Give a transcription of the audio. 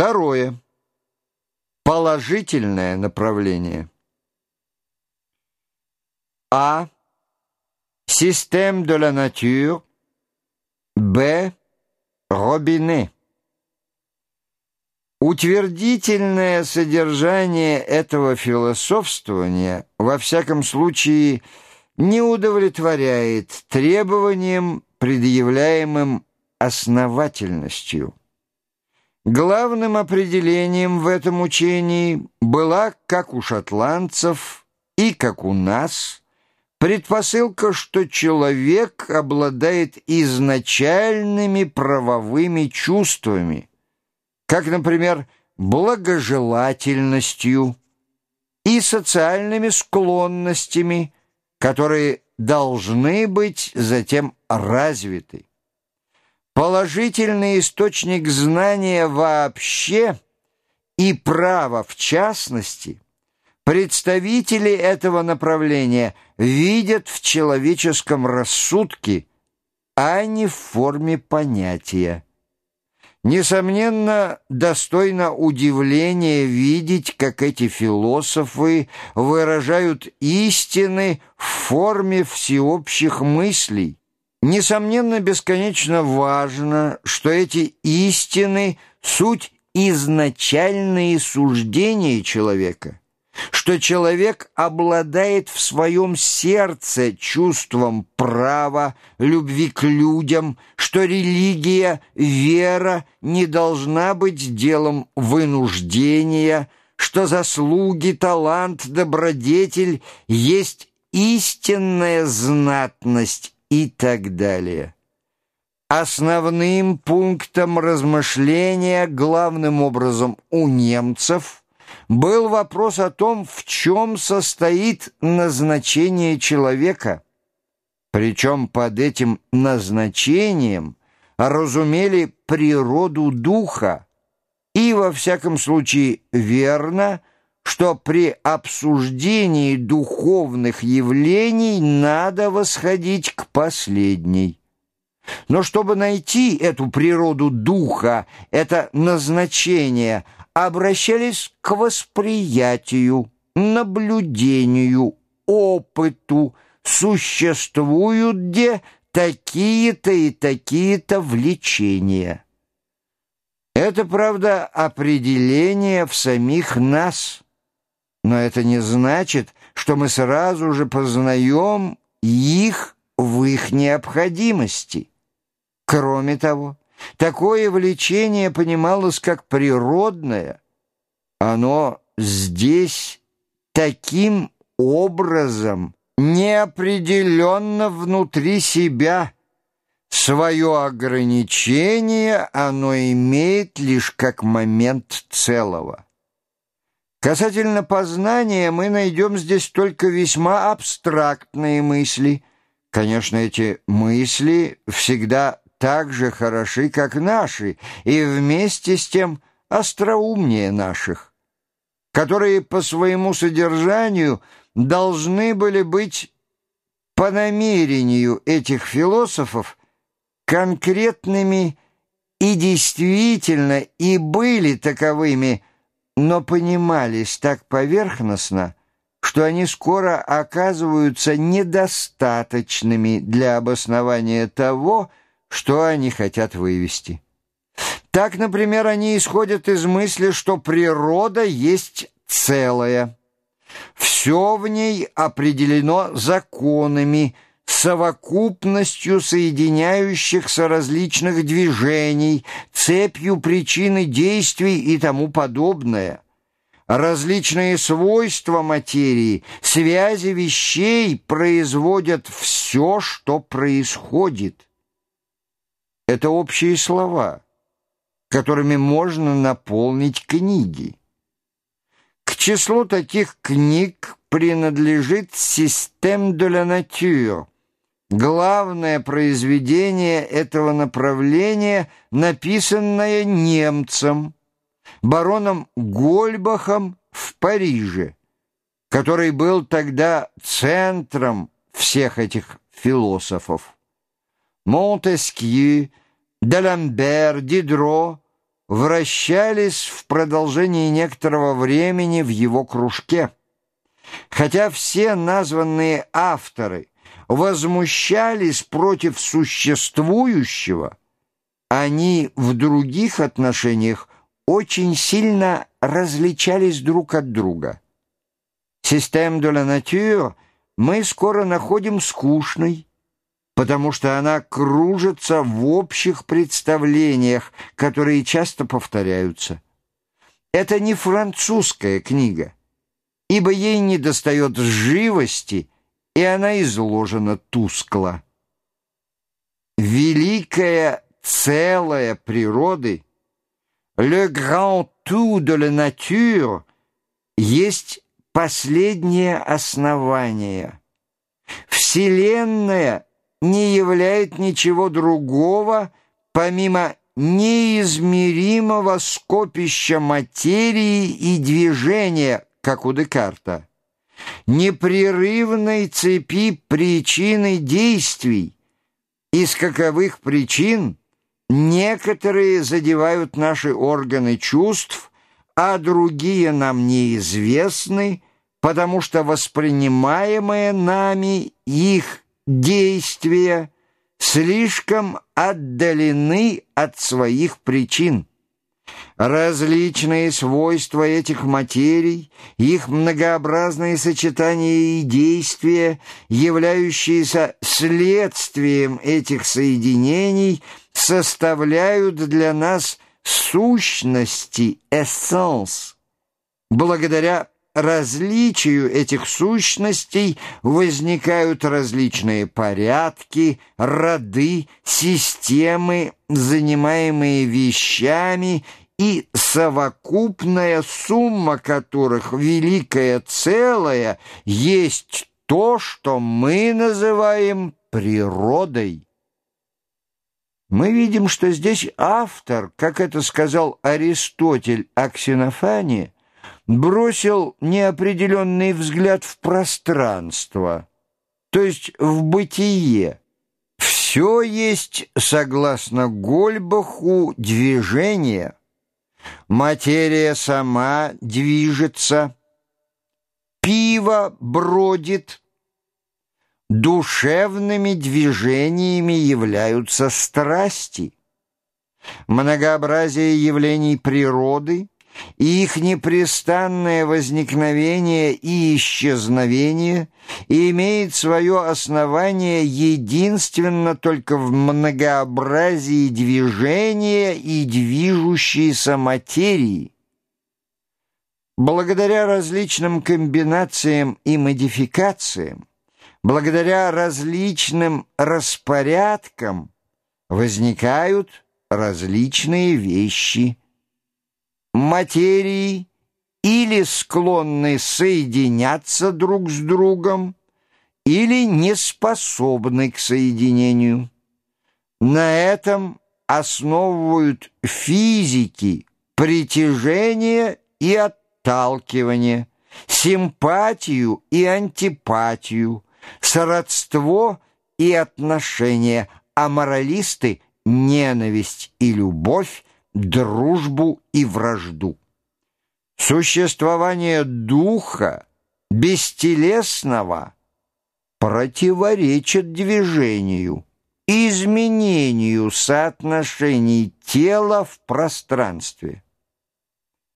Второе. Положительное направление. А. Système de la nature. Б. Робине. Утвердительное содержание этого философствования, во всяком случае, не удовлетворяет требованиям, предъявляемым основательностью. Главным определением в этом учении была, как у шотландцев и как у нас, предпосылка, что человек обладает изначальными правовыми чувствами, как, например, благожелательностью и социальными склонностями, которые должны быть затем развиты. Положительный источник знания вообще и права в частности, представители этого направления видят в человеческом рассудке, а не в форме понятия. Несомненно, достойно удивления видеть, как эти философы выражают истины в форме всеобщих мыслей. Несомненно, бесконечно важно, что эти истины — суть изначальные суждения человека что человек обладает в своем сердце чувством права, любви к людям, что религия, вера не должна быть делом вынуждения, что заслуги, талант, добродетель есть истинная знатность и так далее. Основным пунктом размышления главным образом у немцев – был вопрос о том, в чем состоит назначение человека. Причем под этим назначением разумели природу духа, и, во всяком случае, верно, что при обсуждении духовных явлений надо восходить к последней. Но чтобы найти эту природу духа, это назначение – обращались к восприятию, наблюдению, опыту, существуют где такие-то и такие-то влечения. Это, правда, определение в самих нас, но это не значит, что мы сразу же познаем их в их необходимости. Кроме того, Такое влечение понималось как природное. Оно здесь таким образом неопределенно внутри себя. Свое ограничение оно имеет лишь как момент целого. Касательно познания мы найдем здесь только весьма абстрактные мысли. Конечно, эти мысли всегда так же хороши, как наши, и вместе с тем остроумнее наших, которые по своему содержанию должны были быть по намерению этих философов конкретными и действительно и были таковыми, но понимались так поверхностно, что они скоро оказываются недостаточными для обоснования того, что они хотят вывести. Так, например, они исходят из мысли, что природа есть целое. Все в ней определено законами, совокупностью соединяющихся различных движений, цепью причины действий и тому подобное. Различные свойства материи, связи вещей производят все, что происходит. Это общие слова, которыми можно наполнить книги. К числу таких книг принадлежит «Système de la nature», главное произведение этого направления, написанное немцем, бароном Гольбахом в Париже, который был тогда центром всех этих философов. Монтескью, D'Алембер, Дидро вращались в продолжении некоторого времени в его кружке. Хотя все названные авторы возмущались против существующего, они в других отношениях очень сильно различались друг от друга. Систем de la nature мы скоро находим скучной, потому что она кружится в общих представлениях, которые часто повторяются. Это не французская книга, ибо ей недостает живости, и она изложена тускло. Великая целая природы, le grand tout de la nature, есть последнее основание. Вселенная — не являет ничего другого, помимо неизмеримого скопища материи и движения, как у Декарта, непрерывной цепи причин и действий, из каковых причин некоторые задевают наши органы чувств, а другие нам неизвестны, потому что воспринимаемые нами их действия слишком отдалены от своих причин. Различные свойства этих материй, их многообразные сочетания и действия, являющиеся следствием этих соединений, составляют для нас сущности, эссенс. Благодаря различию этих сущностей возникают различные порядки, роды, системы, занимаемые вещами и совокупная сумма которых, великое целое, есть то, что мы называем природой. Мы видим, что здесь автор, как это сказал Аристотель о бросил неопределенный взгляд в пространство, то есть в бытие. Все есть, согласно Гольбаху, движение. Материя сама движется, пиво бродит. Душевными движениями являются страсти. Многообразие явлений природы — и их непрестанное возникновение и исчезновение имеет свое основание единственно только в многообразии движения и движущейся материи. Благодаря различным комбинациям и модификациям, благодаря различным распорядкам возникают различные вещи – материи или склонны соединяться друг с другом, или не способны к соединению. На этом основывают физики притяжение и отталкивание, симпатию и антипатию, сродство и отношения, а моралисты — ненависть и любовь, дружбу и вражду. Существование духа, бестелесного, противоречит движению, изменению соотношений тела в пространстве.